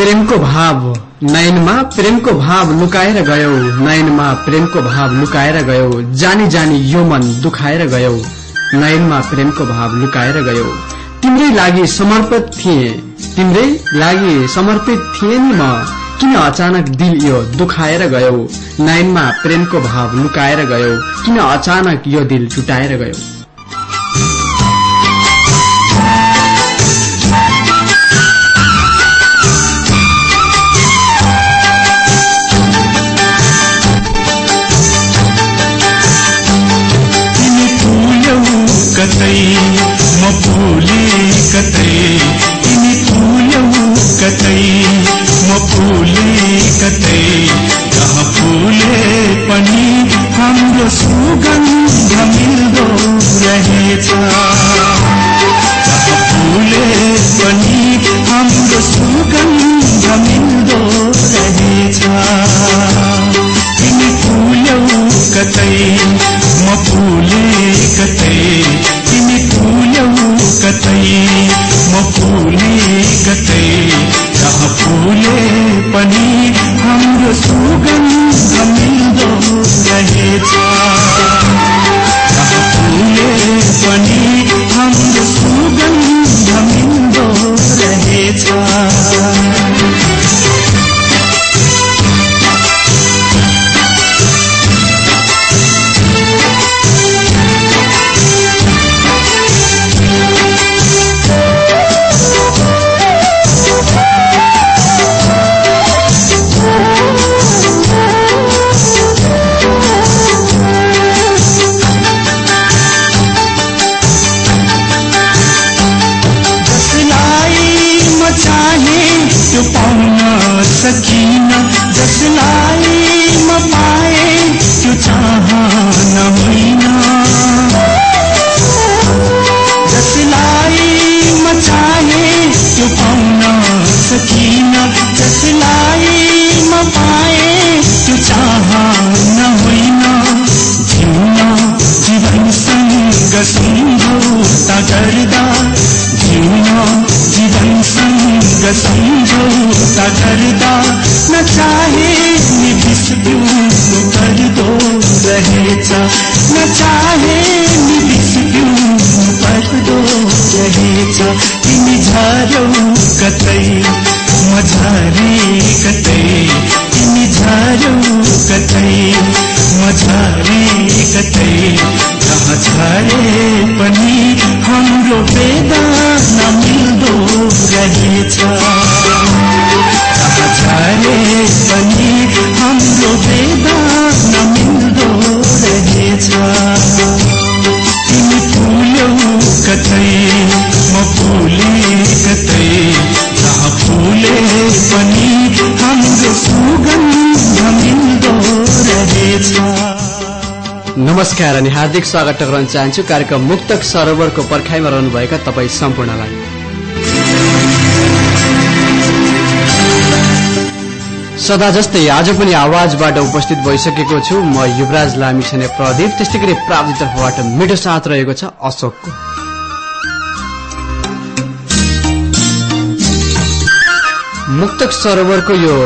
प्रेमको भाव। नयनमा प्रेमको भाव लुकाएर गयौ। नयनमा प्रेमको भाव लुकाएर गयौ। जानी जानी यो मन दुखाएर गयौ। नयनमा प्रेमको भाव लुकाएर गयौ। तिम्रै लागि समर्पित थिए। तिम्रै लागि समर्पित थिए नि म। किन अचानक दिल यो दुखाएर गयौ? नयनमा प्रेमको भाव लुकाएर गयौ। किन अचानक यो दिल टुटाएर गयौ? कतै सकिन जसलाई नमस्कार अनि हार्दिक स्वागत गर्न चाहन्छु कार्यक्रम मुक्तक सरोवरको पर्खाइमा रहनुभएका तपाईँ सम्पूर्णलाई। सदा जस्तै आज पनि आवाजबाट उपस्थित भइसकेको छु म युवराज लामिछाने प्रदीप त्यस्तै गरी प्राप्ति तर्फबाट मिठो साथ रहेको छ अशोकको। मुक्तक सरोवरको यो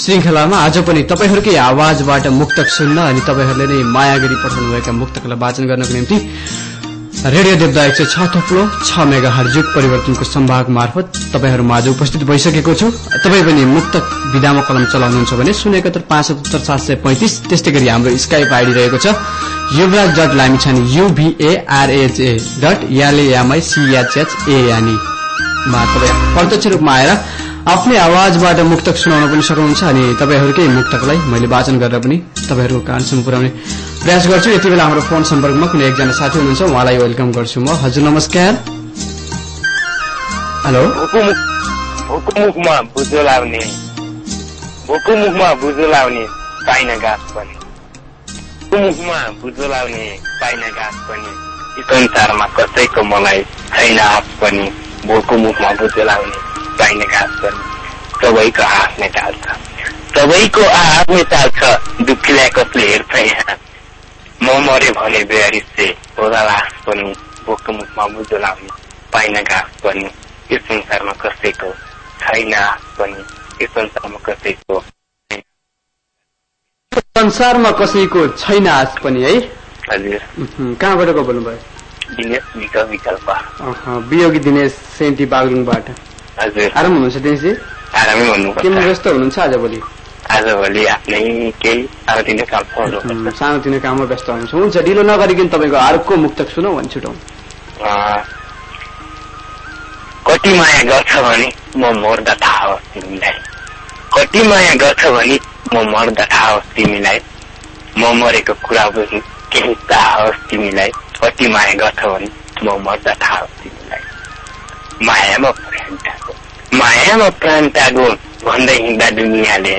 श्रृङ्खलामा आज पनि तपाईँहरूकै आवाजबाट मुक्तक सुन्न अनि तपाईँहरूले नै माया गरी पठाउनुभएका मुक्तकलाई वाचन गर्नको निम्ति रेडियो देवदा एक सय छ थप्लो छ मेगा हरजुग परिवर्तनको सम्भाग मार्फत तपाईँहरू माझ उपस्थित भइसकेको छु। तपाईँ पनि मुक्तक विधामा कलम चलाउनुहुन्छ भने शून्य एकहत्तर पाँच सतहत्तर सात सय पैंतिस त्यस्तै गरी हाम्रो स्काइप आइडी रहेको छ। युवराज डट लामिछानी युभीएआरएचए डट यानी तपाईँ प्रत्यक्ष रूपमा आएर आफ्नै आवाजबाट मुक्तक सुनाउन पनि सक्नुहुन्छ अनि तपाईँहरूकै मुक्तकलाई मैले वाचन गरेर पनि तपाईँहरूको कानसम्म पुर्याउने प्रयास गर्छु। यति बेला हाम्रो फोन सम्पर्कमा कुनै एकजना साथी हुनुहुन्छ उहाँलाई वेलकम गर्छु म। हजुर नमस्कार। हेलो। संसारमा कसैको मलाई छैन हात पनि। भोको मुखमा बुझो लाउने पाइन घाँस पनि सबैको आफ्नै टाल्छ। सबैको आफ्नै टाल्छ दुःखीलाई कसले हेर्छ यहाँ म मरे भने बेहरिसे होला लास पनि भोको मुखमा बुझो लाउने पाइन घाँस पनि। यो संसारमा कसैको छैन आस पनि। यो संसारमा कसैको संसारमा कसैको छैन आज पनि है? हजुर। कहाँबाट को बोल्नुभयो? दिनेश विकल्प। विकल्प वियोगी दिनेश सेन्टी बागलुङबाट। हजुर आराम हुनुहुन्छ दिनेशजी आरामै केमा भन्नुपर्छ व्यस्त हुनुहुन्छ आजभोलि आजभोलि आफ्नै केही सानोतिनो काम सानोतिनो काममा व्यस्त हुनुहुन्छ। हुन्छ ढिलो नगरिकन तपाईँको अर्को मुक्तक सुनौ भने छुटौँ। कति माया गर्छ भने म मर्दा थाहा होस् तिमीलाई। कति माया गर्छ भने म मर्दा थाहा होस् तिमीलाई। म मरेको कुरा बुझ्नु केही थाहा होस् तिमीलाई। कति माया गर्छ भने म मर्दा थाहा होस् तिमीलाई। मायामा मायामा प्राण त्यागो भन्दै हिँड्दा दुनियाँले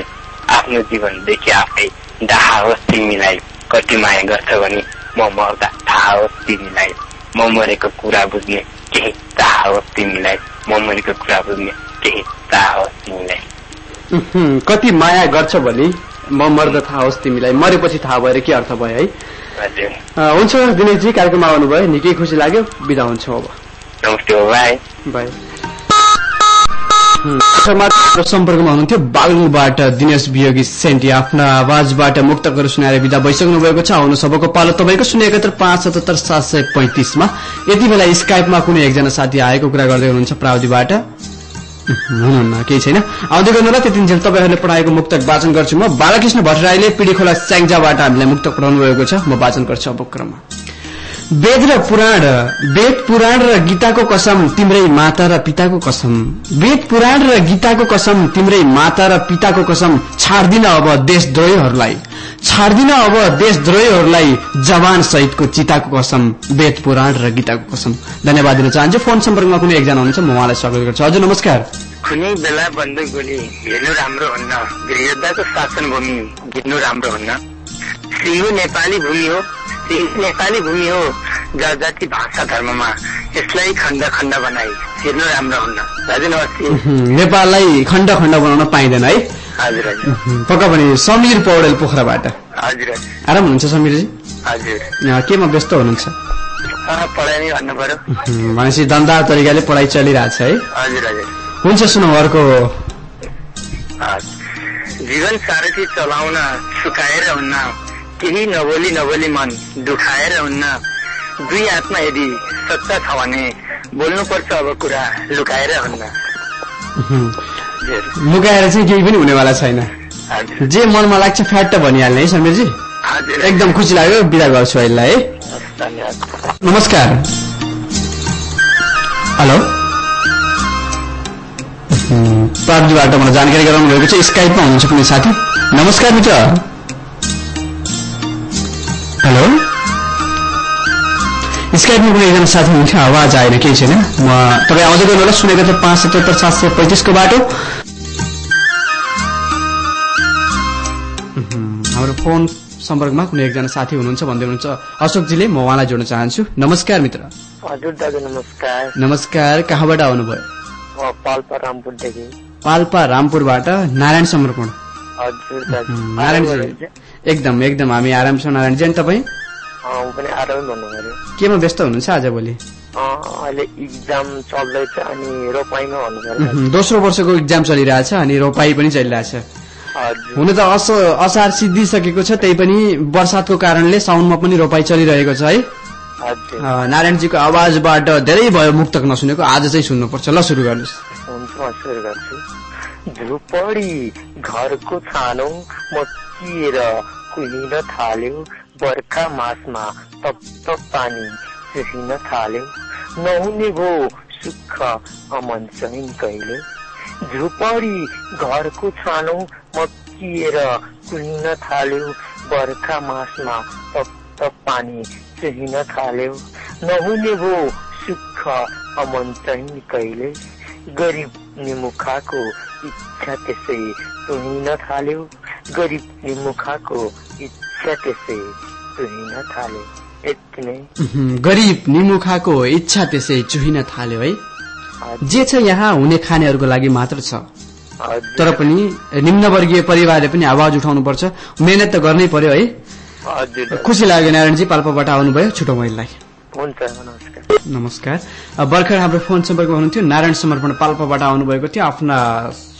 आफ्नो जीवनदेखि आफै डाहा होस् तिमीलाई कति माया गर्छ भने म मर्दा थाहा होस् तिमीलाई म मरेको कुरा बुझ्ने केही थाहा होस् तिमीलाई म मरेको कुरा बुझ्ने केही थाहा होस् तिमीलाई कति माया गर्छ भने म मर्द थाहा होस् तिमीलाई मरेपछि थाहा भएर के अर्थ भयो है हुन्छ दिनेशजी कार्यक्रममा आउनुभयो निकै खुसी लाग्यो बिदा हुन्छौँ अब नमस्ते बाई समाजको सम्पर्कमा हुनुहुन्थ्यो बागलुङबाट दिनेश वियोगी सेन्टी। आफ्ना आवाजबाट मुक्तहरू सुनाएर विदा भइसक्नु भएको छ। आउनु सबको पालो। तपाईँको शून्य एकहत्तर पाँच सतहत्तर सात सय पैँतिसमा। यति बेला स्काइपमा कुनै एकजना साथी आएको कुरा गर्दै हुनुहुन्छ प्राविधिबाट। केही छैन। आउँदै गर्नुहोला त्यतिन्जेल तपाईँहरूले पढाएको मुक्तक वाचन गर्छु म। बालकृष्ण भट्टराईले पिडी खोला स्याङ्जाबाट हामीलाई मुक्तक पढाउनु भएको छ। म वाचन गर्छु अब क्रममा। वेद र पुराण वेद पुराण र गीताको कसम तिम्रै माता र पिताको कसम। वेद पुराण र गीताको कसम तिम्रै माता र पिताको कसम छाड्दिन अब देशद्रोहीहरूलाई। छाड्दिन अब देशद्रोहीहरूलाई जवान सहितको चिताको कसम वेद पुराण र गीताको कसम। धन्यवाद दिन चाहन्छु। फोन सम्पर्कमा कुनै एकजना हुनुहुन्छ म उहाँलाई स्वागत गर्छु। हजुर नमस्कार। कुनै बेला बन्दुक गोली हेर्नु राम्रो हुन्न शासन भूमि राम्रो हुन्न। सिङ्गु नेपाली भूमि हो। सिङ्गु नेपाली भूमि हो जात जाति भाषा धर्ममा यसलाई खण्ड खण्ड बनाई। हेर्नु राम्रो हुन्न। दाजु नमस्ते। नेपाललाई खण्ड खण्ड बनाउन पाइँदैन है। हजुर हजुर। पक्का भने समीर पौडेल पोखराबाट। हजुर आराम हुनुहुन्छ समीरजी? हजुर। केमा व्यस्त हुनुहुन्छ? पढाइ भन्नु पर्यो। भनेपछि दन्दार तरिकाले पढाइ चलिरहेछ है। हजुर हजुर। हुन्छ सुनौ अर्को। जीवन सारथी चलाउन सुकाएर हुन्न केही नबोली नबोली मन दुखाएर हुन्न दुई आत्मा यदि सच्चा छ भने बोल्नुपर्छ अब कुरा लुकाएर हुन्न लुकाएर चाहिँ केही पनि हुनेवाला छैन। जे मनमा लाग्छ फ्याट भनिहाल्ने है समीरजी। एकदम खुसी लाग्यो। बिदा गर्छु अहिले है। धन्यवाद। नमस्कार। हेलो। हुँ, प्राविधिबाट मलाई जानकारी गराउनु भएको छ। स्काइपमा हुनुहुन्छ कुनै साथी? नमस्कार मित्र। स्काइपमा कुनै एकजना साथी हुनुहुन्थ्यो आवाज आएन केही छैन म तपाईँ आउँदै गर्नु होला सुनेको त पाँच सतहत्तर सात सय पैँतिसको बाटो। उहुँ, हाम्रो फोन सम्पर्कमा कुनै एकजना साथी हुनुहुन्छ भन्दै हुनुहुन्छ अशोकजीले म उहाँलाई जोड्न चाहन्छु। नमस्कार मित्र। हजुर दाजु नमस्कार। नमस्कार कहाँबाट आउनुभयो? पाल्पा रामपुरदेखि पाल्पा रामपुरबाट। नारायण समर्पण हजुर नारायणजी एकदम एकदम हामी आराम छौँ नारायणजी अनि तपाईँ? ऊ पनि आरामै भन्नु पर्यो केमा व्यस्त हुनुहुन्छ आजभोलि अहिले इक्जाम चल्दैछ अनि रोपाइमा भन्नु दोस्रो वर्षको इक्जाम चलिरहेछ अनि रोपाई पनि चलिरहेछ। हुन त अस असार सिद्धिसकेको छ त्यही पनि बर्सातको कारणले साउनमा पनि रोपाई चलिरहेको छ है। नारायणजीको आवाजबाट धेरै भयो मुक्तक नसुनेको आज चाहिँ सुन्नुपर्छ। ल सुरु गर्नुहोस्। हुन्छ सुरु गर्छु। झुपडी घरको छानो मकिएर कुहिन थाल्यो। बर्खा मासमा तप तप पानी चुहिन थाल्यो नहुने भो सुख अमन चाहिँ कहिले। झुपडी घरको छानो मकिएर कुहिन थाल्यो। बर्खा मासमा तप तप पानी चुहिन थाल्यो। नहुने भो सुख अमन चाहिँ कहिले। गरिब निमुखाको इच्छा त्यसै तुहिन थाल्यो। गरिब निमुखाको त्यसै तुहिन थाल्यो यति नै। उहुँ, गरिब निमुखाको इच्छा त्यसै चुहिन थाल्यो है। जे छ यहाँ हुने खानेहरूको लागि मात्र छ। तर पनि निम्नवर्गीय परिवारले पनि आवाज उठाउनुपर्छ। मेहनत त गर्नै पर्यो है। खुसी लाग्यो नारायणजी पाल्पाबाट आउनुभयो छुटो महिलालाई। हुन्छ नमस्कार। भर्खर हाम्रो फोन सम्पर्कमा हुनुहुन्थ्यो। नारायण समर्पण पाल्पाबाट आउनुभएको थियो। आफ्ना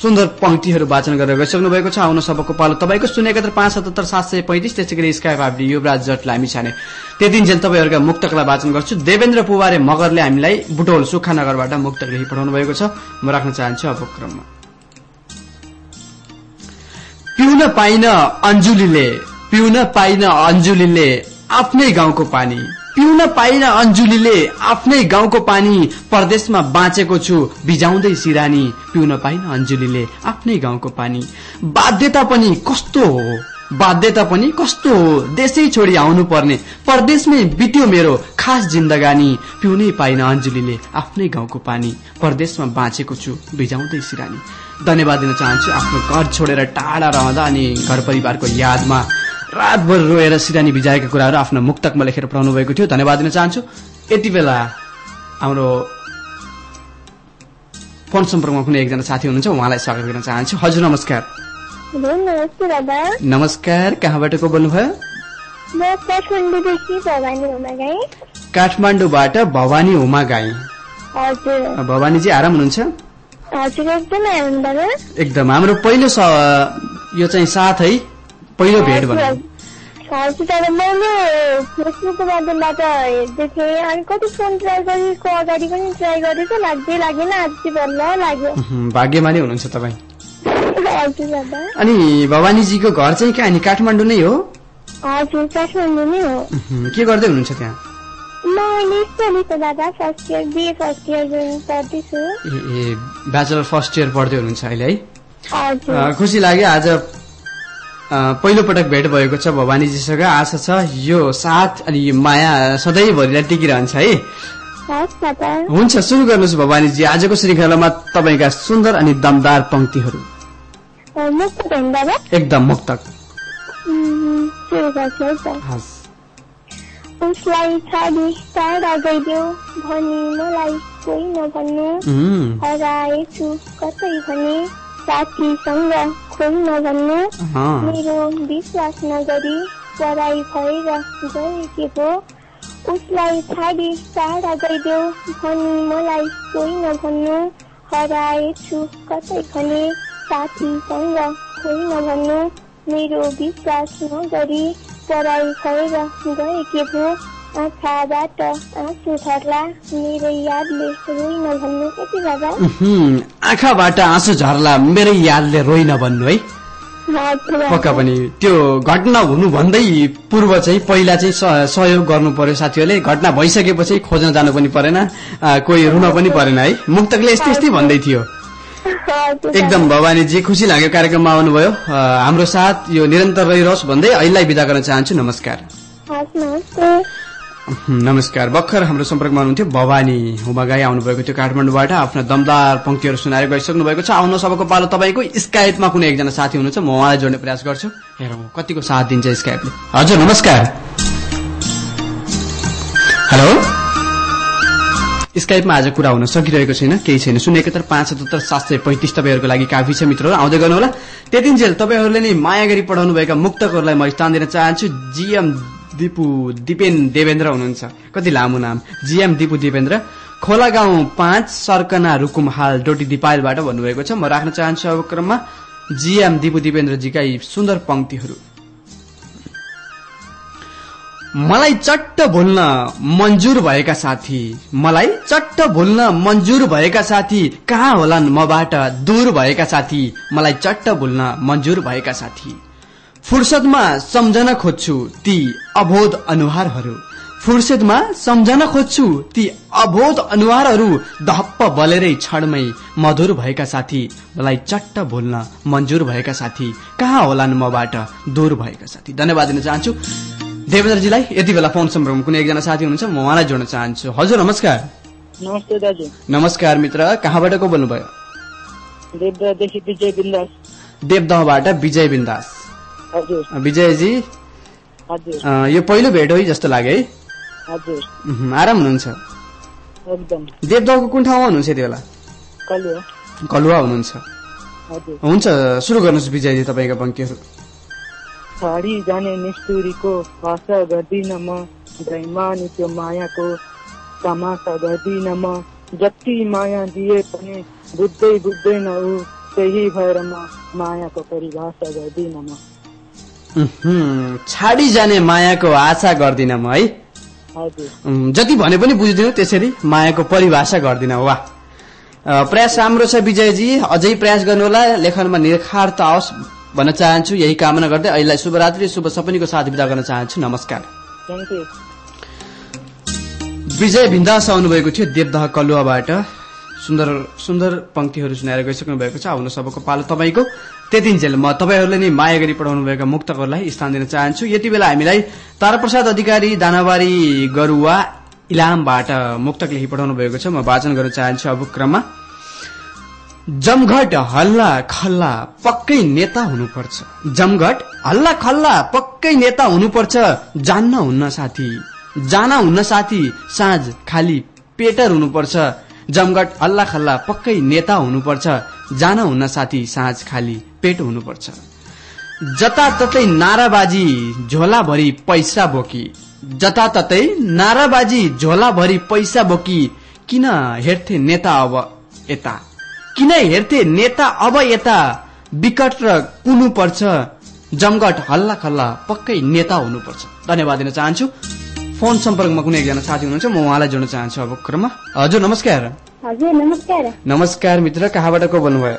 सुन्दर पंक्तिहरू वाचन गरेर गइसक्नु भएको छ। आउनु सबको पालो तपाईँको शून्य एकहत्तर पाँच सतहत्तर सात सय पैँतिस। त्यसै गरी स्काइप हामीले युवराज जट लामी छाने। त्यति दिन तपाईँहरूका मुक्तकलाई वाचन गर्छु। देवेन्द्र पुवारे मगरले हामीलाई बुटोल सुखानगरबाट मुक्तक लेखी पठाउनु भएको छ। म राख्न चाहन्छु अब क्रममा। पिउन पाइन अन्जुलीले पिउन पाइन अन्जुलीले आफ्नै गाउँको पानी। पिउन पाइन अन्जुलीले आफ्नै गाउँको पानी परदेशमा बाँचेको छु। बिजाउँदै सिरानी पिउन पाइन अन्जुलीले आफ्नै गाउँको पानी। बाध्यता पनि कस्तो हो? बाध्यता पनि कस्तो हो? देशै छोडी आउनु पर्ने परदेशमै बित्यो मेरो खास जिन्दगानी। पिउनै पाइन अन्जुलीले आफ्नै गाउँको पानी। परदेशमा बाँचेको छु बिजाउँदै सिरानी। धन्यवाद दिन चाहन्छु आफ्नो घर छोडेर टाढा रहँदा अनि घर परिवारको यादमा रातभर रोएर सिरानी भिजाएका कुराहरू आफ्नो मुक्तकमा लेखेर पठाउनु भएको थियो। धन्यवाद दिन चाहन्छु। यति बेला हाम्रो फोन सम्पर्कमा कुनै एकजना साथी हुनुहुन्छ उहाँलाई स्वागत गर्न चाहन्छु। हजुर नमस्कार। नमस्कार कहाँबाट को बोल्नुभयो? भवानी हुमा काठमाडौँबाट भवानी उमा गाई भवानीजी आराम हुनुहुन्छ? एकदमै हाम्रो पहिलो यो चाहिँ साथ है। पहिलो भेट भनौँ हजुर दादा मैले फेसबुकको माध्यमबाट हेर्दै थिएँ अनि कति फोन ट्राई गरेको अगाडि पनि ट्राई गरेको लाग्दै लागेन आज चाहिँ बल्ल लाग्यो। उहुँ, भाग्यमानी हुनुहुन्छ तपाईँ। अनि भवानीजीको घर चाहिँ कहाँ नि? काठमाडौँ नै हो? नै के गर्दै हुनुहुन्छ त्यहाँ? First year a bachelor first पढ्दै हुनुहुन्छ अहिले है? खुसी लाग्यो आज अ, पहिलो पटक भेट भएको छ भवानीजीसँग। आशा छ यो साथ अनि यो माया सधैँभरिलाई टिकिरहन्छ है। हुन्छ सुरु गर्नुहोस् भवानीजी। आजको श्रृङ्खलामा तपाईँका सुन्दर अनि दमदार दादा एकदम मुक्तक। उसलाई छाडी टाढा गइदेऊ भनी मलाई कोही नभन्नु। हराएछु कतै भने साथीसँग खोइ नभन्नु मेरो विश्वास नगरी पढाइ भएर गएकी पो उसलाई छाडी टाढा गइदेऊ भनी मलाई कोही नभन्नु हराएछु कतै भने साथीसँग खोइ नभन्नु मेरो विश्वास नगरी पढाइ भएर गएकी पो आँखाबाट आँसु झर्ला मेरो यादले आँखाबाट आँसु झर्ला। मेरै रोइन भन्नु है। पक्का पनि। त्यो घटना हुनु भन्दै पूर्व चाहिँ पहिला चाहिँ सहयोग गर्नु पर्यो साथीहरूले। घटना भइसकेपछि खोज्न जानु पनि परेन। कोही रुन पनि परेन है। मुक्तकले यस्तै यस्तै भन्दै थियो। एकदम भवानीजी खुसी लाग्यो कार्यक्रममा आउनुभयो। हाम्रो साथ यो निरन्तर रहिरहोस् भन्दै अहिलेलाई विदा गर्न चाहन्छु। नमस्कार। नमस्कार। भर्खर हाम्रो सम्पर्कमा हुनुहुन्थ्यो भवानी हुमागाई आउनुभएको थियो काठमाडौँबाट। आफ्ना दमदार पंक्तिहरू सुनाएर गइसक्नु भएको छ। आउनु सबको पालो तपाईँको स्काइपमा कुनै एकजना साथी हुनुहुन्छ म उहाँलाई जोड्ने प्रयास गर्छु। हेरौँ कतिको साथ दिन्छ स्काइपले? हजुर नमस्कार। हेलो। स्काइपमा आज कुरा हुन सकिरहेको छैन केही छैन। शून्य एकहत्तर पाँच सतहत्तर सात सय पैँतिस तपाईँहरूको लागि काफी छ मित्रहरू। आउँदै गर्नुहोला। त्यतिन्जेल तपाईँहरूले नै माया गरी पठाउनुभएका मुक्तकहरूलाई म स्थान दिन चाहन्छु। जिएम दिपु दिपेन देवेन्द्र हुनुहुन्छ। कति लामो नाम। जिएम दिपु देवेन्द्र खोला गाउँ पाँच सर्कना रुकुम हाल डोटी दिपायलबाट भन्नुभएको छ। म राख्न चाहन्छु अब क्रममा जिएम दिपु दिपेन्द्रजीका यी सुन्दर पंक्तिहरू मलाई चट्ट भुल्न मन्जुर भएका साथी। मलाई चट्ट भुल्न मन्जुर भएका साथी। कहाँ होलान् मबाट दूर भएका साथी। मलाई चट्ट भुल्न मन्जुर भएका साथी। फुर्सदमा सम्झन खोज्छु ती अबोध अनुहारहरू। फुर्सदमा सम्झन खोज्छु ती अबोध अनुहारहरू धप्प बलेरै क्षणमै मधुर भएका साथी मलाई चट्ट भुल्न मन्जुर भएका साथी कहाँ होलान् मबाट दूर भएका साथी? धन्यवाद दिन चाहन्छु। देवेन्द्रजीलाई यति बेला फोन सम्पर्कमा कुनै एकजना साथी हुनुहुन्छ म उहाँलाई जोड्न चाहन्छु। हजुर नमस्कार। नमस्ते दाजु। नमस्कार मित्र। कहाँबाट को बोल्नुभयो? देवदहबाट विजय बिन्दास। विजयजी? यो पहिलो भेट हो जस्तो लाग्यो है। आराम हुनुहुन्छ? एकदम। देवदहको कुन ठाउँमा हुनुहुन्छ यति बेला कलुवा। कलुवा हुनुहुन्छ। हजुर। हुन्छ सुरु गर्नुहोस् विजयजी तपाईँका पङ्क्तिहरू छाडी जाने निष्ठुरीको भाषा गर्दिन म जैमानी त्यो मायाको तमासा गर्दिन म। जति माया दिए पनि बुझ्दै बुझ्दैन ऊ त्यही भएर म मायाको परिभाषा गर्दिन म। छाडी जाने मायाको आशा गर्दिन म है। जति भने पनि बुझ्दिनँ त्यसरी मायाको परिभाषा गर्दिनँ अ, प्रयास राम्रो छ विजयजी। अझै प्रयास गर्नुहोला लेखनमा निरखार त आओस् भन्न चाहन्छु। यही कामना गर्दै अहिले शुभरात्रि शुभ सपनीको साथ विदा गर्न चाहन्छु। नमस्कार। विजय भिन्दास आउनुभएको थियो देवदह कलुवाबाट। सुन्दर सुन्दर पंक्तिहरू सुनाएर गइसक्नु भएको छ। आउनु सबको पालो तपाईँको। त्यतिन्जेल म तपाईँहरूले नै माया गरी पठाउनुभएका मुक्तकहरूलाई स्थान दिन चाहन्छु। यति बेला हामीलाई ताराप्रसाद अधिकारी दानाबारी गरुवा इलामबाट मुक्तक लेखी पठाउनु भएको छ। म वाचन गर्न चाहन्छु अब क्रममा। जमघट हल्ला खल्ला पक्कै नेता हुनुपर्छ। जमघट हल्ला खल्ला पक्कै नेता हुनुपर्छ। जान्न हुन्न साथी। जाना हुन्न साथी साँझ खाली पेटर हुनुपर्छ। जमघट हल्ला खल्ला पक्कै नेता हुनुपर्छ जान हुन्न साथी साँझ खाली पेट हुनुपर्छ। जताततै नाराबाजी झोलाभरि पैसा बोकी। जताततै नाराबाजी झोलाभरि पैसा बोकी किन हेर्थे नेता अब यता? किन हेर्थे नेता अब यता? विकट र कुनु पर्छ जमघट हल्ला खल्ला पक्कै नेता हुनुपर्छ। धन्यवाद दिन चाहन्छु। फोन सम्पर्कमा कुनै एकजना साथी हुनुहुन्छ म उहाँलाई जोड्न चाहन्छु अब क्रममा हजुर नमस्कार। हजुर नमस्कार। नमस्कार मित्र कहाँबाट को बोल्नुभयो?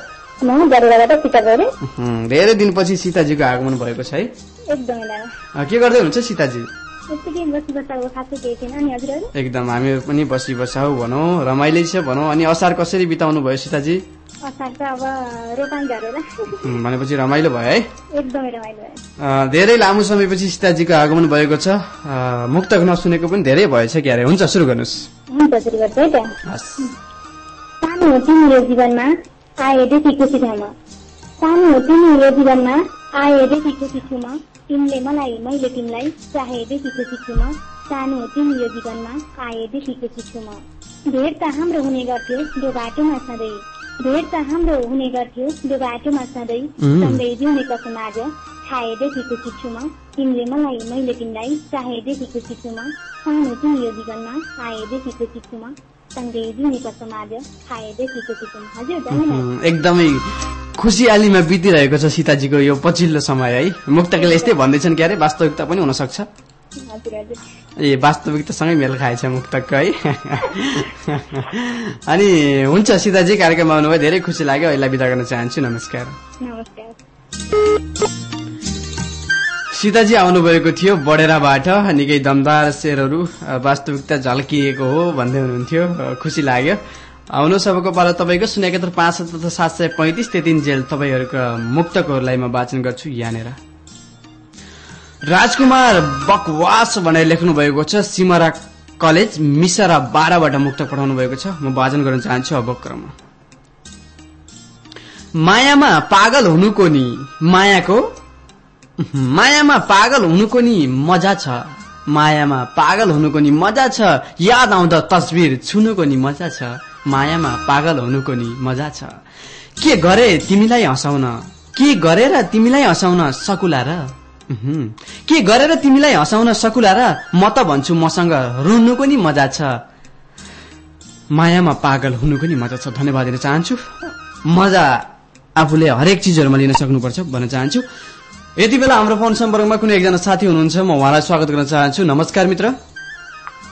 धेरै दिनपछि सीताजीको आगमन भएको छ है? के गर्दै हुनुहुन्छ सीताजी? एकदम हामीहरू पनि बसी बसाउ भनौँ रमाइलो छ भनौँ अनि असार कसरी बिताउनु भयो सीताजी? भनेपछि रमाइलो भयो है। धेरै लामो समयपछि सीताजीको आगमन भएको छ। मुक्तक नसुनेको पनि धेरै भएछ क्यारे। हुन्छ सुरु गर्नुहोस्। हुन्छ सुरु गर्छु है त हस्। सानो हो तिमी यो जीवनमा आएदेखि खुसी छु म। सानो हो तिमी यो जीवनमा आएदेखि खुसी छु म। तिमीले मलाई मैले तिमीलाई चाहेदेखि खुसी छु म। सानो हो यो जीवनमा आएदेखि खुसी छु म। भेट त हाम्रो हुने गर्थ्यो त्यो बाटोमा सधैँ। भेट त हाम्रो हुने गर्थ्यो बाटोमा सधैँ उम्. सँगै जिउने कसम आज खाएदेखि खुसी छु म तिमीले मलाई मैले तिमीलाई चाहेदेखि खुसी छु म सानो तिमी यो जीवनमा आएदेखि खुसी छु म सँगै जिउने कसम आज खाएदेखि खुसी छु म हजुर एकदमै खुसियालीमा बितिरहेको छ सीताजीको यो पछिल्लो समय है। मुक्तकले यस्तै भन्दैछन् क्यारे वास्तविकता पनि हुन सक्छ हजुर हजुर ए वास्तविकतासँगै मेल खाएछ मुक्तक है? अनि हुन्छ सीताजी कार्यक्रममा आउनुभयो धेरै खुसी लाग्यो अहिले बिदा गर्न चाहन्छु नमस्कार। सीताजी आउनुभएको थियो बडेराबाट निकै दमदार शेरहरू वास्तविकता झल्किएको हो भन्दै हुनुहुन्थ्यो खुसी लाग्यो। आउनु सबको पालो तपाईँको शून्य एकहत्तर पाँच तथा सात सय पैँतिस त्यतिन जेल तपाईँहरूका मुक्तकहरूलाई म वाचन गर्छु यहाँनिर। राजकुमार बकवास भनेर लेख्नु भएको छ। सिमरा कलेज मिसरा बाह्रबाट मुक्त पठाउनु भएको छ। म वाचन गर्न चाहन्छु अब क्रममा। मायामा पागल हुनुको नि? मायाको? मायामा पागल हुनुको नि? मजा छ। मायामा पागल हुनुको नि? मजा छ। याद आउँदा तस्बिर छुनुको नि? मजा छ। मायामा पागल हुनुको नि? मजा छ। के गरे तिमीलाई हँसाउन? के गरेर तिमीलाई हँसाउन सकुला र। के गरेर तिमीलाई हँसाउन सकुला र म त भन्छु मसँग रुनुको नि मजा छ। मायामा पागल हुनुको नि मजा छ। धन्यवाद दिन चाहन्छु। मजा आफूले हरेक चिजहरूमा लिन सक्नुपर्छ भन्न चाहन्छु। यति बेला हाम्रो फोन सम्पर्कमा कुनै एकजना साथी हुनुहुन्छ म उहाँलाई स्वागत गर्न चाहन्छु। नमस्कार मित्र।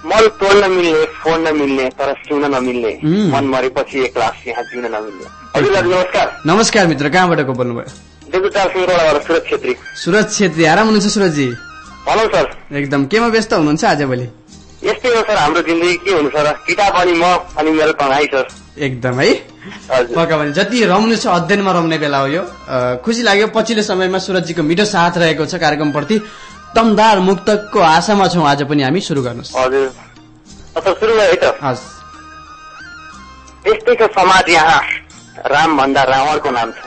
मल तोड्न मिल्ने फोड्न मिल्ने तर सिउन नमिल्ने. मन मरेपछि एक लास यहाँ जिउन नमिल्ने। हजुर नमस्कार। नमस्कार मित्र। कहाँबाट को बोल्नुभयो? सुरज छेत्री। सुरज छेत्री आराम हुनुहुन्छ सुरजजी भनौँ सर। एकदम केमा व्यस्त हुनुहुन्छ आजभोलि यस्तै हो सर हाम्रो जिन्दगी के हुन्छ सर? किताब अनि म अनि मेरो कमाई सर। एकदम है? पक्का भने जति रम्नु छ अध्ययनमा रम्ने बेला हो यो। खुसी लाग्यो पछिल्लो समयमा सुरजजीको मिठो साथ रहेको छ कार्यक्रमप्रति। दमदार मुक्तकको आशामा छौँ आज पनि हामी सुरु गर्नुहोस्। हजुर। सुरु है त। हस्। यस्तै छ समाज यहाँ राम भन्दा रावणको नाम छ।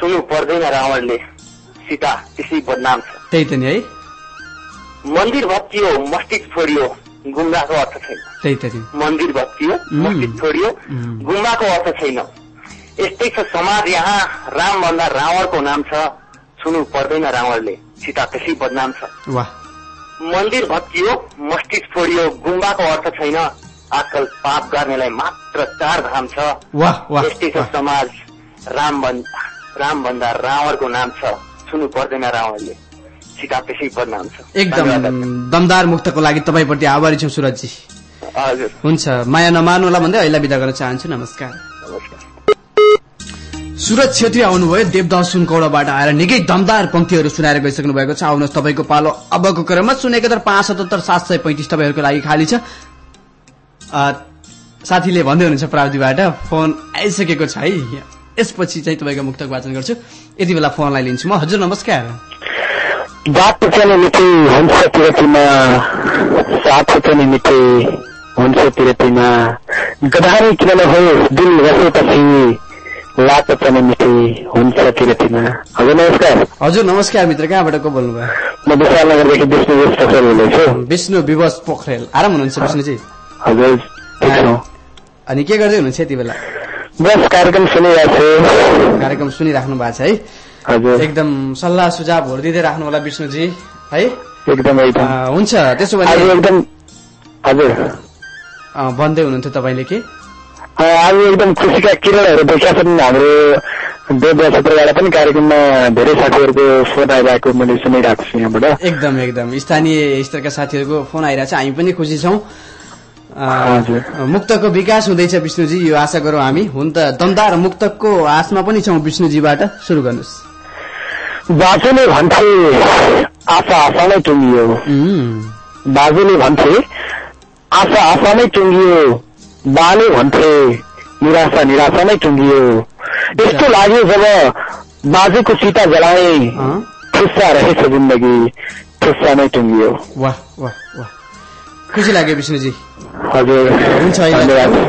सुन्नु पर्दैन रावणले सीता त्यसै बदनाम छ। त्यही त नि है। मन्दिर भत्कियो मस्जिद छोडियो गुम्बाको अर्थ छैन। त्यही त नि। मन्दिर भत्कियो. मस्जिद छोडियो. गुम्बाको अर्थ छैन। यस्तै छ समाज यहाँ। राम भन्दा रावणको नाम छ। सुन्नु पर्दैन रावणले सीता त्यसै बदनाम छ। मन्दिर भत्कियो मस्तिष्क छोडियो गुम्बाको अर्थ छैन। आजकल पाप गर्नेलाई मात्र चार धाम छ। यस्तै छ। समाज। राम राम भन्दा रावणको नाम छ। सुन्नु पर्दैन रावणले। सीता त्यसै बदनाम छ। एकदम। दमदार मुक्तको लागि तपाईँप्रति आभारी छौँ सुरजजी। हजुर। हुन्छ माया नमार्नु होला भन्दै अहिले विदा गर्न चाहन्छु। नमस्कार। सुरज छेत्री आउनुभयो देवदास सुनकौडाबाट आएर निकै दमदार पंक्तिहरू सुनाएर गइसक्नु भएको छ। आउनुहोस् तपाईँको पालो अबको क्रममा शून्य एकात्तर पाँच सतहत्तर सात सय पैँतिस तपाईँहरूको लागि खाली छ। साथीले भन्दै हुनुहुन्छ प्राविधिबाट फोन आइसकेको छ है। यसपछि चाहिँ तपाईँको मुक्तक वाचन गर्छु। यति बेला फोनलाई लिन्छु म। हजुर नमस्कार। बाटो पनि मिठै हुन्छ तिरतीमा साथो पनि मिठै हुन्छ तिरतीमा। गधारी किन नहोस् दिल बसेपछि लाटो पनि मिठै हुन्छ तिरतीमा। हजुर नमस्कार। हजुर नमस्कार मित्र कहाँबाट को बोल्नुभयो? म विशालनगरदेखि विष्णु विश पसल बोल्दैछु विष्णु विवश पोखरेल। आराम हुनुहुन्छ विष्णुजी? हजुर अनि के गर्दै हुनुहुन्छ यति बेला? बस कार्यक्रम सुनिरहेको छु। कार्यक्रम सुनिराख्नु भएको छ है? एकदम सल्लाह सुझावहरू दिँदै राख्नु होला विष्णुजी है? एकदम हुन्छ त्यसो भने एकदम हजुर। भन्दै हुनुहुन्थ्यो तपाईँले के? आज एकदम खुसीका किरणहरू देखिया छन्। हाम्रो देवदा क्षेत्रबाट पनि कार्यक्रममा धेरै साथीहरूको फोन आइरहेको मैले सुनिरहेको छु यहाँबाट। एकदम एकदम। स्थानीय स्तरका साथीहरूको फोन आइरहेछ। हामी पनि खुसी छौँ। मुक्तको विकास हुँदैछ विष्णुजी यो आशा गरौँ हामी। हुन त दमदार मुक्तकको आशमा पनि छौँ विष्णुजीबाट। सुरु गर्नुहोस्। बाजुले भन्थे आशा आशा नै टुङ्गियो बाजुले भन्थे आशा आशा नै टुङ्गियो। बाले भन्थे निराशा निराशा नै टुङ्गियो। यस्तो लाग्यो जब बाजेको चिता जलाए। अ, खुस्सा रहेछ जिन्दगी खुस्सा नै टुङ्गियो। वाह वाह वाह। खुसी लाग्यो विष्णुजी। हुन्छ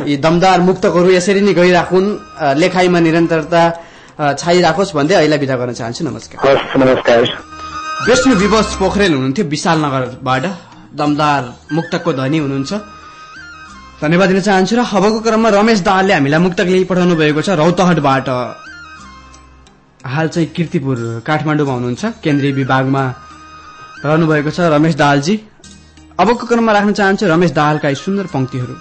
यी दमदार मुक्तकहरू यसरी नै गइराखुन्। लेखाइमा निरन्तरता छाइराखोस् भन्दै अहिले विदा गर्न चाहन्छु। नमस्कार। विष्णु विवश पोखरेल हुनुहुन्थ्यो विशालनगरबाट दमदार मुक्तकको धनी हुनुहुन्छ। धन्यवाद दिन चाहन्छु र अबको क्रममा रमेश दाहालले हामीलाई मुक्तक लिई पठाउनु भएको छ। रौतहटबाट। हाल चाहिँ किर्तिपुर काठमाडौँमा हुनुहुन्छ। केन्द्रीय विभागमा रहनुभएको छ रमेश दाहालजी। अबको क्रममा राख्न चाहन्छु रमेश दाहालका यी सुन्दर पंक्तिहरू।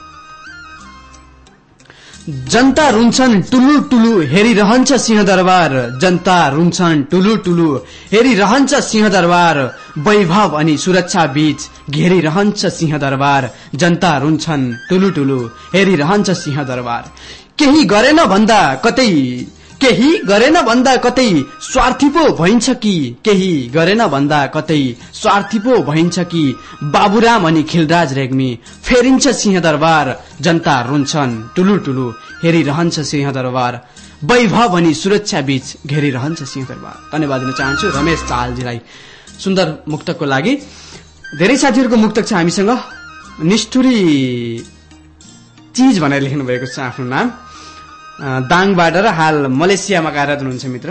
जनता रुन्छन् टुलु टुलु हेरिरहन्छ सिंहदरबार। जनता रुन्छन् टुलु टुलु हेरिरहन्छ सिंहदरबार। वैभव अनि सुरक्षा बीच घेरिरहन्छ सिंहदरबार। जनता रुन्छन् टुलु टुलु हेरिरहन्छ सिंहदरबार। केही गरेन भन्दा कतै केही गरेन भन्दा कतै स्वार्थी पो भइन्छ कि? केही गरेन भन्दा कतै स्वार्थी पो भइन्छ कि? बाबुराम अनि खिलराज रेग्मी फेरिन्छ सिंहदरबार जनता रुन्छन् टुलु टुलु हेरिरहन्छ सिंहदरबार। वैभव अनि सुरक्षा बीच घेरिरहन्छ सिंहदरबार। धन्यवाद दिन चाहन्छु रमेश तालजीलाई सुन्दर मुक्तकको लागि। धेरै साथीहरूको मुक्तक छ हामीसँग। निष्ठुरी चिज भनेर लेख्नु भएको छ आफ्नो नाम। दाङबाट र हाल मलेसियामा कार्यरत हुनुहुन्छ मित्र।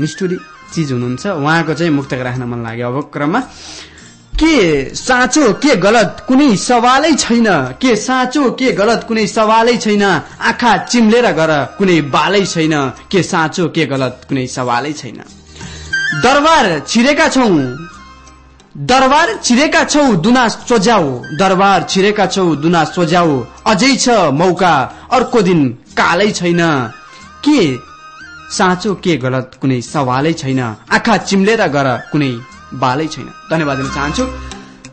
निष्ठुरी चिज हुनुहुन्छ। उहाँको चाहिँ मुक्तक राख्न मन लाग्यो अब क्रममा। के साँचो के गलत कुनै सवालै छैन। के साँचो के गलत कुनै सवालै छैन। आँखा चिम्लेर गर कुनै बालै छैन। के साँचो के गलत कुनै सवालै छैन। दरबार छिरेका छौ। दरबार छिरेका छौ दुना सोझ्याउ। दरबार छिरेका छौ दुना सोझ्याउ। अझै छ मौका अर्को दिन कालै छैन। के साँचो के गलत कुनै सवालै छैन। आँखा चिम्लेर गर कुनै बालै छैन। धन्यवाद दिन चाहन्छु।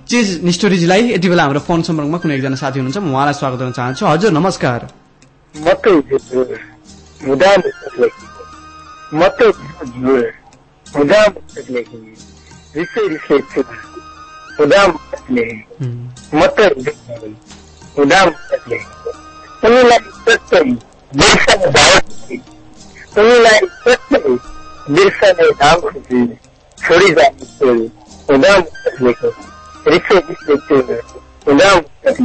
चिज निष्ठोरीजीलाई यति बेला हाम्रो फोन सम्पर्कमा कुनै एकजना साथी हुनुहुन्छ म उहाँलाई स्वागत गर्न चाहन्छु। हजुर नमस्कार। उनीलाई बिर्सने खुसी उनीलाई सबै बिर्सने धाम खुसी छोडी जाने छोरी हुँदा लेख्यो रिसै रिसै छु हुँदा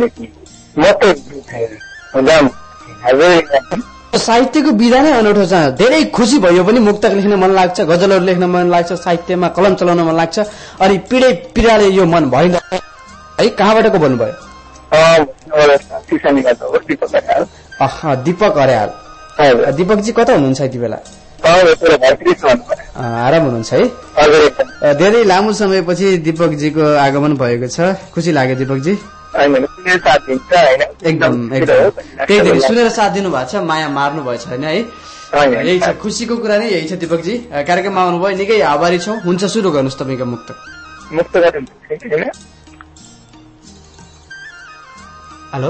लेख्यो मकै हुँदा हजुर साहित्यको विधा नै अनौठो छ। धेरै खुसी भयो पनि मुक्तक लेख्न मन लाग्छ गजलहरू लेख्न मन लाग्छ साहित्यमा कलम चलाउन मन लाग्छ। अनि पिँढै पिँढाले यो मन भएन है कहाँबाट को हो दिपक अर्याल दिपकजी कता हुनुहुन्छ यति बेला? आराम हुनुहुन्छ है? धेरै लामो समयपछि दिपकजीको आगमन भएको छ। खुसी लाग्यो दिपकजी। एकदम एकदम त्यही धेरै सुनेर साथ दिनु भएको छ माया मार्नु भएछ होइन है? यही छ खुसीको कुरा नै यही छ दिपकजी। कार्यक्रममा आउनुभयो निकै आभारी छौँ। हुन्छ सुरु गर्नुहोस् तपाईँको मुक्त। मुक्त हेलो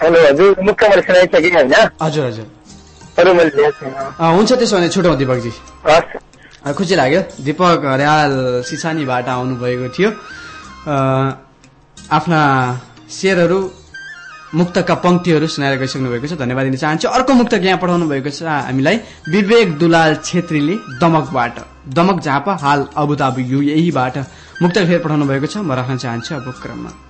हेलो हजुर मुक्त मैले सुनाइसकेँ होइन हजुर हजुर। अरू मैले हुन्छ त्यसो भने छुटौँ दिपकजी। खुसी लाग्यो। दिपक हरियाल सिसानीबाट आउनुभएको थियो। आफ्ना शेरहरू मुक्तका पङ्क्तिहरू सुनाएर गइसक्नु भएको छ। धन्यवाद दिन चाहन्छु। अर्को मुक्तक यहाँ पठाउनु भएको छ हामीलाई। विवेक दुलाल छेत्रीले दमकबाट दमक झापा हाल अबुधाबी युएबाट मुक्तक फेरि पठाउनु भएको छ। म राख्न चाहन्छु अब क्रममा।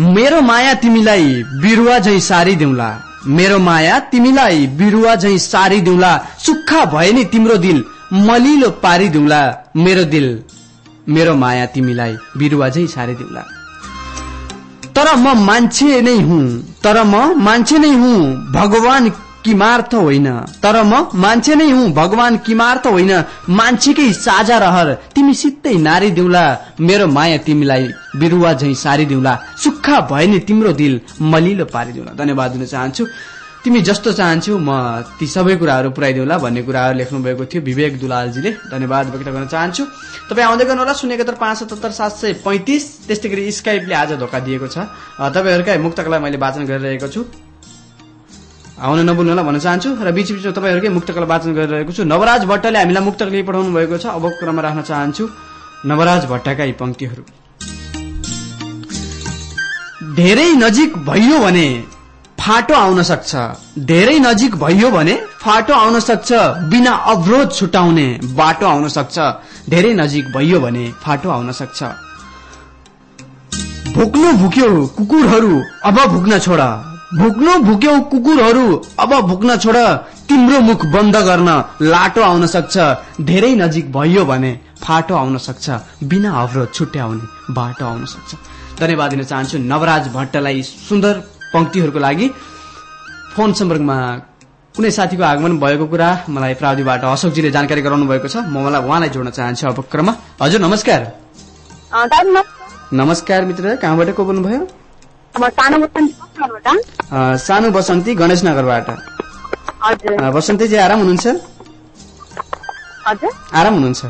मेरो माया तिमीलाई बिरुवा झै सारी देऊला मेरो माया तिमीलाई बिरुवा झै सारी देऊला सुक्खा भए नि तिम्रो दिल मलिलो पारी देऊला मेरो दिल मेरो माया तिमीलाई बिरुवा झै सारी देऊला तर म मान्छे नै हुँ तर म मान्छे नै हुँ। भगवान किमार्थ होइन। तर म मान्छे नै हुँ भगवान किमार्थ होइन। मान्छेकै साझा रहर तिमी सित्तै नारी देऊला मेरो माया तिमीलाई बिरुवा झै सारी देऊला सुक्खा भए नि तिम्रो दिल मलिलो पारिदेऊला धन्यवाद दिन चाहन्छु। तिमी जस्तो चाहन्छु म ती सबै कुराहरू पुऱ्याइदेऊला भन्ने कुराहरू लेख्नु भएको थियो विवेक दुलालजीले। धन्यवाद व्यक्त गर्न चाहन्छु। तपाईँ आउँदै गर्नुहोला शून्य एकहत्तर पाँच सतहत्तर सात सय पैँतिस। त्यस्तै गरी स्काइपले आज धोका दिएको छ। तपाईँहरूकै मुक्तकलाई मैले वाचन गरिरहेको छु। आउन नबुल्नु होला भन्न चाहन्छु। र बिच बिचमा तपाईँहरूकै मुक्तकलाई वाचन गरिरहेको छु। नवराज भट्टले हामीलाई मुक्तक लिइ पठाउनु भएको छ। अब क्रममा राख्न चाहन्छु। नवराज भट्टका यी पङ्क्तिहरू। धेरै नजिक भइयो भने फाटो आउन सक्छ। धेरै नजिक भइयो भने फाटो आउन सक्छ। बिना अवरोध छुटाउने बाटो आउन सक्छ। धेरै नजिक भइयो भने फाटो आउन सक्छ। भुक्नु भुक्यो कुकुरहरू अब भुक्न छोड। भुक्नु भुक्यो कुकुरहरू। अब भुक्न छोड तिम्रो मुख बन्द गर्न लाटो आउन सक्छ। धेरै नजिक भइयो भने फाटो आउन सक्छ। बिना अवरोध छुट्याउने बाटो आउन सक्छ। धन्यवाद दिन चाहन्छु नवराज भट्टलाई सुन्दर पंक्तिहरूको लागि। फोन सम्पर्कमा कुनै साथीको आगमन भएको कुरा मलाई प्राविधिकबाट अशोकजीले जानकारी गराउनु भएको छ। म मलाई उहाँलाई जोड्न चाहन्छु अब क्रममा हजुर नमस्कार। नमस्कार मित्र कहाँबाट को बोल्नुभयो? सानो बसन्ती गणेश नगरबाट। बसन्तीजी आराम हुनुहुन्छ? आराम हुनुहुन्छ?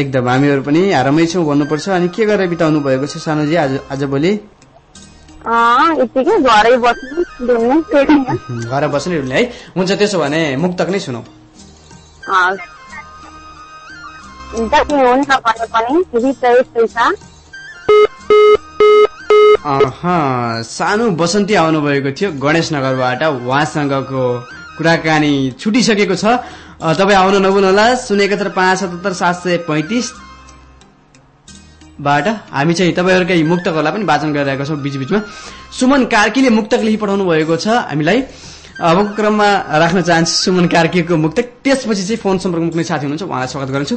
एकदम हामीहरू पनि आरामै छौँ भन्नुपर्छ। अनि के गरेर बिताउनु भएको छ सानुजी आज आजभोलि यत्तिकै घरै बस्नु हो। हुन्छ त्यसो भने मुक्तक नै सुनौ जति हुन्छ भने पनि अहँ, सानु बसन्ती आउनुभएको थियो गणेश नगरबाट। उहाँसँगको कुराकानी छुटिसकेको छ। तपाईँ आउन नभुल्नुहोला। शून्य एकहत्तर पाँच सतहत्तर सात सय पैँतिस बाट हामी चाहिँ तपाईँहरूकै मुक्तकहरूलाई पनि वाचन गरिरहेका छौँ बिच बिचमा सुमन कार्कीले मुक्तक लेखी पठाउनु भएको छ हामीलाई। अबको क्रममा राख्न चाहन्छु सुमन कार्कीको मुक्तक। त्यसपछि चाहिँ फोन सम्पर्क मुक्ने साथी हुनुहुन्छ उहाँलाई स्वागत गर्छु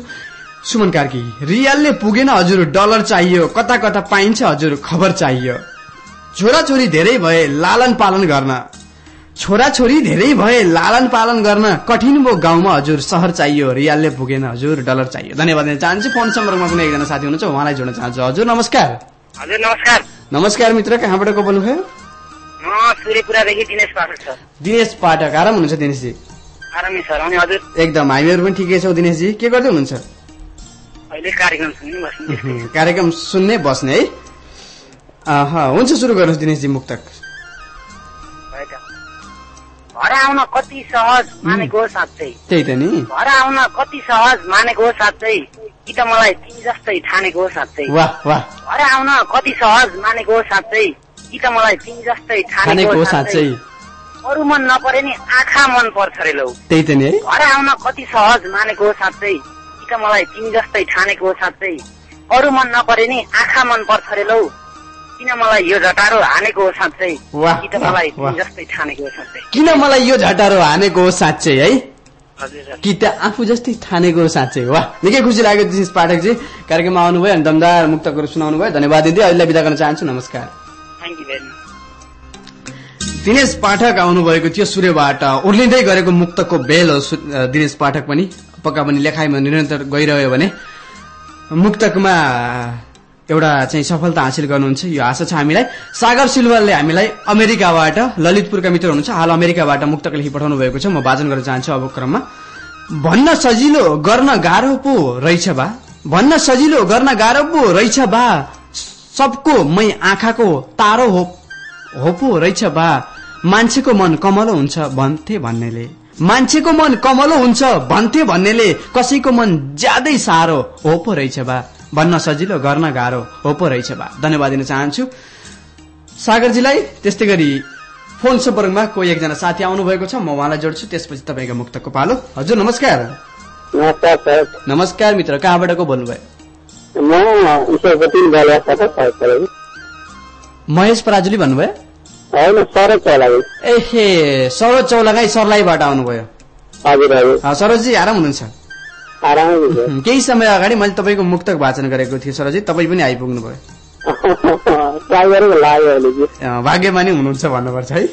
सुमन कार्की रियालले पुगेन हजुर डलर चाहियो। कता कता पाइन्छ हजुर खबर चाहियो। छोराछोरी धेरै भए लालन पालन गर्न। छोराछोरी धेरै भए लालन पालन गर्न कठिन भयो गाउँमा हजुर सहर चाहियो। रियालले पुगेन हजुर डलर चाहियो। धन्यवाद दिन चाहन्छु। फोन सम्पर्कमा कुनै एकजना साथी हुनुहुन्छ। उहाँलाई जोड्न चाहन्छु। हजुर नमस्कार। हजुर नमस्कार। नमस्कार मित्र कहाँबाट को बोल्नुभयो? दिनेश पाठक आराम हुनुहुन्छ दिनेशजी? एकदम। हामीहरू पनि ठिकै छौँ दिनेशजी। के गर्दै हुनुहुन्छ? कार्यक्रम सुन्नु बस्नु। कार्यक्रम सुन्ने बस्ने है? हुन्छ सुरु गर्नुहोस् दिनेशजी मुक्तक। घर आउन कति सहज मानेको साँच्चै। त्यही त नि। घर आउन कति सहज मानेको साँच्चै। कि त मलाई तिमी जस्तै ठानेको हो साँच्चै। घर आउन कति सहज मानेको साँच्चै। कि त मलाई तिमी जस्तै ठानेको साँच्चै। अरू मन नपरे नि आँखा मन पर्छ रे लौ। त्यही त नि है। घर आउन कति सहज मानेको साँच्चै। कि त मलाई तिमी जस्तै ठानेको हो साँच्चै। अरू मन नपरे नि आँखा मन पर्छ रे लौ। किन मलाई यो झटारो हानेको हो साँच्चै? कि त मलाई तिमी जस्तै ठानेको हो साँच्चै? किन मलाई यो झटारो हानेको हो साँच्चै है? कि त आफू जस्तै ठानेको साँच्चै वाह। निकै खुसी लाग्यो दिनेश पाठकजी। कार्यक्रममा आउनुभयो अनि दमदार मुक्तकहरू सुनाउनु भयो धन्यवाद दिदी अहिले बिदा गर्न चाहन्छु। नमस्कार। दिनेश पाठक आउनुभएको थियो सूर्यबाट। उर्लिँदै गरेको मुक्तको बेल हो दिनेश पाठक पनि। पक्का पनि लेखाइमा निरन्तर गइरह्यो भने मुक्तकमा एउटा चाहिँ सफलता हासिल गर्नुहुन्छ। यो आशा छ हामीलाई। सागर सिलवालले हामीलाई अमेरिकाबाट ललितपुरका मित्र हुनुहुन्छ। हाल अमेरिकाबाट मुक्तक लेखी पठाउनु भएको छ। म वाचन गर्न चाहन्छु अब क्रममा। भन्न सजिलो गर्न गाह्रो पो रहेछ बा। भन्न सजिलो गर्न गाह्रो पो रहेछ बा। सबको मै आँखाको तारो हो हो पो रहेछ बा। मान्छेको मन कमलो हुन्छ भन्थे भन्नेले। मान्छेको मन कमलो हुन्छ भन्थे भन्नेले कसैको मन ज्यादै साह्रो हो पो रहेछ बा। भन्न सजिलो गर्न गाह्रो। हो पो रहेछ बा। धन्यवाद दिन चाहन्छु। सागरजीलाई त्यस्तै गरी फोन सम्पर्कमा कोही एकजना साथी आउनुभएको छ म उहाँलाई जोड्छु। त्यसपछि तपाईँको मुक्तको पालो हजुर नमस्कार। नमस्कार मित्र। कहाँबाट को बोल्नुभयो? महेश पराजुली भन्नुभयो? होइन सर चलाएको एहे सरोज चौलागाई सर्लाईबाट आउनुभयो। हजुर हजुर। अँ, सरोजजी आराम हुनुहुन्छ? केही समय अगाडि मैले तपाईँको मुक्तक वाचन गरेको थिएँ सरोजी तपाईँ पनि आइपुग्नु भयो। भाग्यमानी हुनुहुन्छ भन्नुपर्छ है।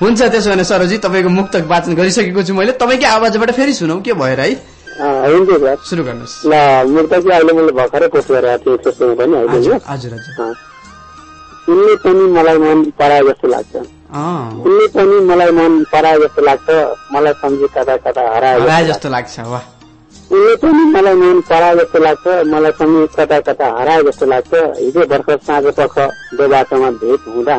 हुन्छ त्यसो भने सरोजी तपाईँको मुक्तक वाचन गरिसकेको छु मैले। तपाईँकै आवाजबाट फेरि सुनौ के भएर है? सर। गर्नुहोस्। चाहिँ अहिले मैले भर्खरै पोस्ट गरेको थिएँ हजुर? हजुर सुन्ने पनि मलाई मन पराए जस्तो लाग्छ। सुन्ने पनि मलाई मन पराए जस्तो लाग्छ मलाई सम्झि कता कता हराए जस्तो जस्तो लाग्छ वाह। उनले पनि मलाई मन पराए जस्तो लाग्छ मलाई पनि कता कता हराए जस्तो लाग्छ। हिजो भर्खर साँझ पख देबाटोमा भेट हुँदा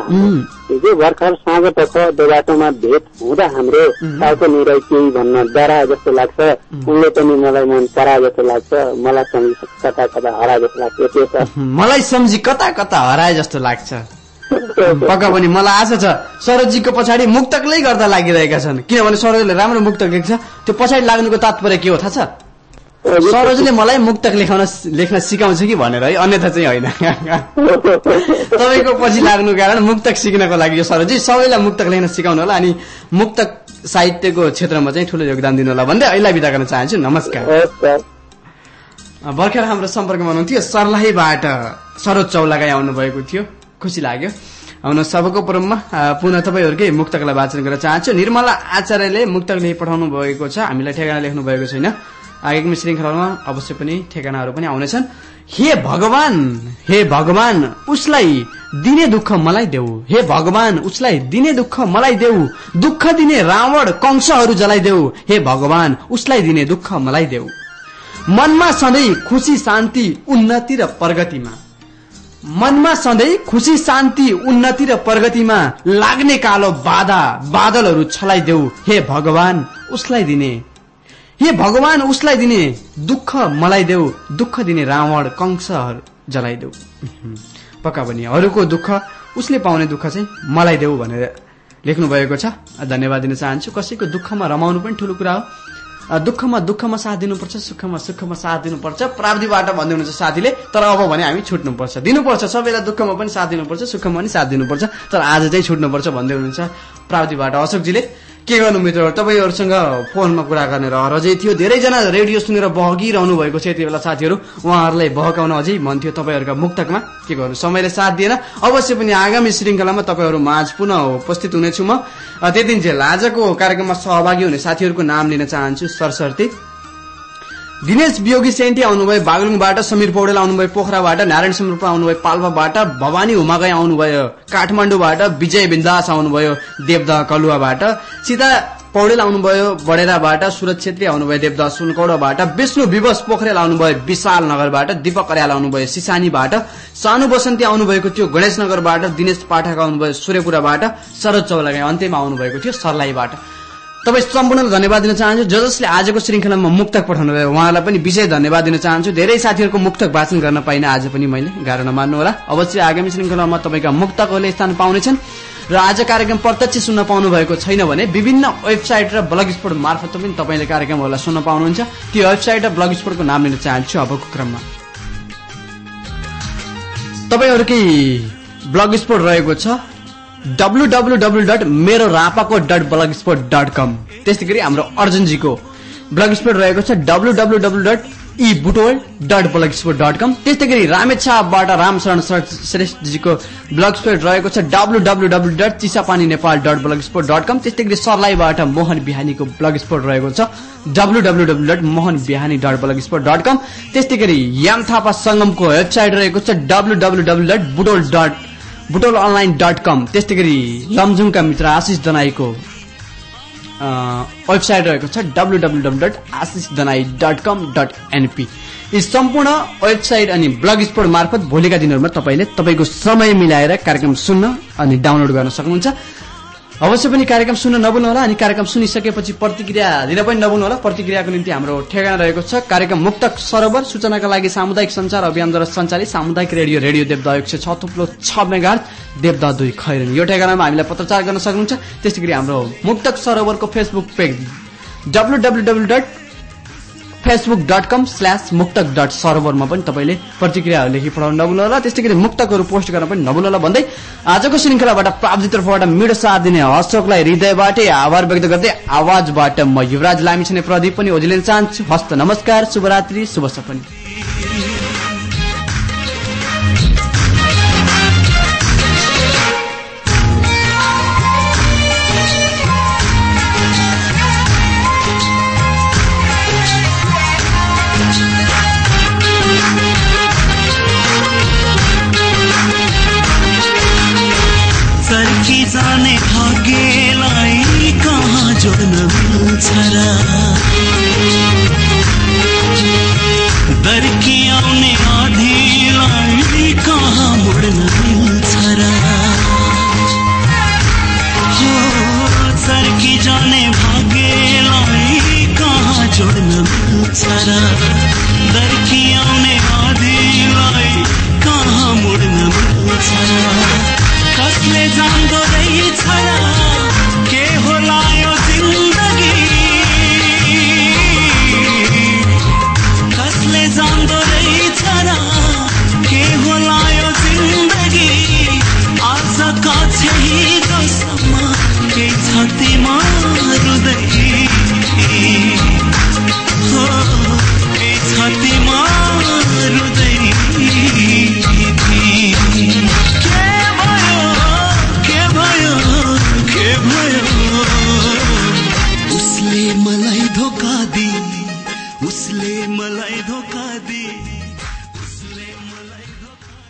हिजो भर्खर साँझ पख देबाटोमा भेट हुँदा हाम्रो टाउको निराई केही भन्न डराए जस्तो लाग्छ। उनले पनि मलाई मन पराए जस्तो लाग्छ। मलाई सम्झि कता कता हराए जस्तो लाग्छ। त्यो छ मलाई सम्झी कता कता हराए जस्तो लाग्छ। पक्का पनि मलाई आशा छ सरोजीको पछाडि मुक्तकले गर्दा लागिरहेका छन्। किनभने सरोजले राम्रो मुक्तक लेख्छ। त्यो पछाडि लाग्नुको तात्पर्य के हो थाहा छ? सरोजले मलाई मुक्तक लेखाउन लेख्न सिकाउँछ कि भनेर है अन्यथा चाहिँ होइन। तपाईँको पछि लाग्नु कारण मुक्तक सिक्नको लागि यो सरोजी सबैलाई मुक्तक लेख्न सिकाउनु होला अनि मुक्तक साहित्यको क्षेत्रमा चाहिँ ठुलो योगदान दिनु होला भन्दै अहिले विदा गर्न चाहन्छु। नमस्कार। भर्खर हाम्रो सम्पर्कमा हुनुहुन्थ्यो सर्लाहीबाट सरोज चौलागाई आउनुभएको थियो। खुसी लाग्यो। आउनु सबको पुरममा पुनः तपाईँहरूकै मुक्तकलाई वाचन गर्न चाहन्छु। निर्मला आचार्यले मुक्तक लेखी पठाउनु भएको छ। हामीलाई ठेगाना लेख्नु भएको छैन। आगामी श्रृङ्खलामा अवश्य पनि ठेगानाहरू पनि आउनेछन्। हे भगवान हे भगवान उसलाई दिने दुःख मलाई देऊ। हे भगवान उसलाई दिने दुःख मलाई देऊ। दुःख दिने रावण कंशहरू जलाइदेऊ हे भगवान उसलाई दिने दुःख मलाई देऊ। मनमा सधैँ खुसी शान्ति उन्नति र प्रगतिमा। मनमा सधैँ खुसी शान्ति उन्नति र प्रगतिमा लाग्ने कालो बाधा बादलहरू छलाइदेऊ हे भगवान उसलाई दिने हे भगवान उसलाई दिने दुःख मलाई देऊ दुःख दिने रावण कंशहरू जलाइदेऊ पक्का पनि अरूको दुःख उसले पाउने दुःख चाहिँ मलाई देऊ भनेर लेख्नु भएको छ धन्यवाद दिन चाहन्छु। कसैको दुःखमा रमाउनु पनि ठुलो कुरा हो। दुःखमा दुःखमा साथ दिनुपर्छ सुखमा सुखमा साथ दिनुपर्छ प्राविधिबाट भन्दै हुनुहुन्छ साथीले तर अब भने हामी छुट्नुपर्छ। दिनुपर्छ सबैलाई दुःखमा पनि साथ दिनुपर्छ सुखमा पनि साथ दिनुपर्छ तर आज चाहिँ छुट्नुपर्छ भन्दै हुनुहुन्छ। प्राविधिबाट अशोकजीले के गर्नु मित्रहरू तपाईँहरूसँग फोनमा कुरा गर्ने अझै थियो। धेरैजना रेडियो सुनेर बहकिरहनु भएको छ यति बेला साथीहरू। उहाँहरूलाई बहकाउन अझै मन थियो तपाईँहरूका मुक्तकमा। के गर्नु? समयले साथ दिएन। अवश्य पनि आगामी श्रृङ्खलामा तपाईँहरू माझ पुनः उपस्थित हुनेछु म। त्यतिन्जेल आजको कार्यक्रममा सहभागी हुने साथीहरूको नाम लिन चाहन्छु सरसर्ती दिनेश वियोगी सेन्टी आउनुभयो बागलुङबाट समीर पौडेल आउनुभयो पोखराबाट नारायण समरूप आउनुभयो पाल्पाबाट भवानी हुमागाई आउनुभयो काठमाडौँबाट विजय बिन्दास आउनुभयो देवदह कलुवाबाट सीता पौडेल आउनुभयो बडेराबाट सुरज छेत्री आउनुभयो देवदह सुनकौडाबाट विष्णु विवश पोखरेल आउनुभयो विशाल नगरबाट दीपक अर्याल आउनुभयो सिसानीबाट सानु बसन्ती आउनुभएको थियो गणेशनगरबाट दिनेश पाठक आउनुभयो सूर्यपुराबाट शरद चौलागाई अन्त्यमा आउनुभएको थियो सर्लाईबाट तपाईँ सम्पूर्णलाई धन्यवाद दिन चाहन्छु। ज जसले आजको श्रृङ्खलामा मुक्तक पठाउनु भयो उहाँलाई पनि विशेष धन्यवाद दिन चाहन्छु। धेरै साथीहरूको मुक्तक वाचन गर्न पाइनँ आज पनि मैले गाह्रो नमान्नु होला। अवश्य आगामी श्रृङ्खलामा तपाईँका मुक्तकहरूले स्थान पाउनेछन्। र आज कार्यक्रम प्रत्यक्ष सुन्न पाउनु भएको छैन भने विभिन्न वेबसाइट र ब्लग स्पोर्ट मार्फत पनि तपाईँले कार्यक्रमहरूलाई सुन्न पाउनुहुन्छ। त्यो वेबसाइट र ब्लग स्पोर्टको नाम लिन चाहन्छु अबको क्रममा। तपाईँहरूकै ब्लग स्पोर्ट रहेको छ। डब्लु डब्लु डब्लु डट मेरो रापाको dot blog sport dot com त्यस्तै गरी हाम्रो अर्जुनजीको ब्लग स्पोर्ट रहेको छ W W W dot e Butol dot Blogspot dot com त्यस्तै गरी रामेछापबाट रामशरण श्रेष्ठजीको ब्लग स्पोर्ट रहेको छ W W W dot Chisapani Nepal dot Blogspot dot com त्यस्तै गरी सर्लाईबाट मोहन बिहानीको ब्लग स्पोर्ट रहेको छ W W W dot Mohan Bihani dot Blogspot dot com त्यस्तै गरी याम थापा सङ्गमको वेबसाइट रहेको छ W W W dot Butol dot Butol online dot com. त्यस्तै गरी लमजुङका मित्र आशिष दनाईको वेबसाइट रहेको छ W W W dot Ashish Danai dot com dot NP यी सम्पूर्ण वेबसाइट अनि ब्लग स्पोर्ट मार्फत भोलिका दिनहरूमा तपाईँले तपाईँको समय मिलाएर कार्यक्रम सुन्न अनि डाउनलोड गर्न सक्नुहुन्छ। अवश्य पनि कार्यक्रम सुन्न नभुल्नुहोला अनि कार्यक्रम सुनिसकेपछि प्रतिक्रिया दिन पनि नभुल्नुहोला। प्रतिक्रियाको निम्ति हाम्रो ठेगाना रहेको छ। कार्यक्रम मुक्तक सरोवर सूचनाका लागि सामुदायिक संचार अभियानद्वारा सञ्चालित सामुदायिक रेडियो रेडियो देवदा एक सय छ थुप्रो छ मेगा देवदा दुई खैरन। यो ठेगानामा हामीलाई पत्रचार गर्न सक्नुहुन्छ। त्यस्तै हाम्रो Muktak सरोवरको Facebook page W W W dot Facebook dot com slash Muktak dot सर्भरमा पनि तपाईँले प्रतिक्रियाहरू लेखी पठाउनु नभुल्नुहोला। त्यस्तै गरी मुक्तकहरू पोस्ट गर्न पनि नभुल्नुहोला भन्दै आजको श्रृङ्खलाबाट प्राप्ति तर्फबाट मिडो साथ दिने हर्षकलाई हृदयबाटै आभार व्यक्त गर्दै आवाजबाट म युवराज लामी छने प्रदीप पनि ओझिलिन चाहन्छु। हस्त नमस्कार शुभरात्रि शुभ सपनी। भाग्यलाई कहाँ जोड्न मिल्छ र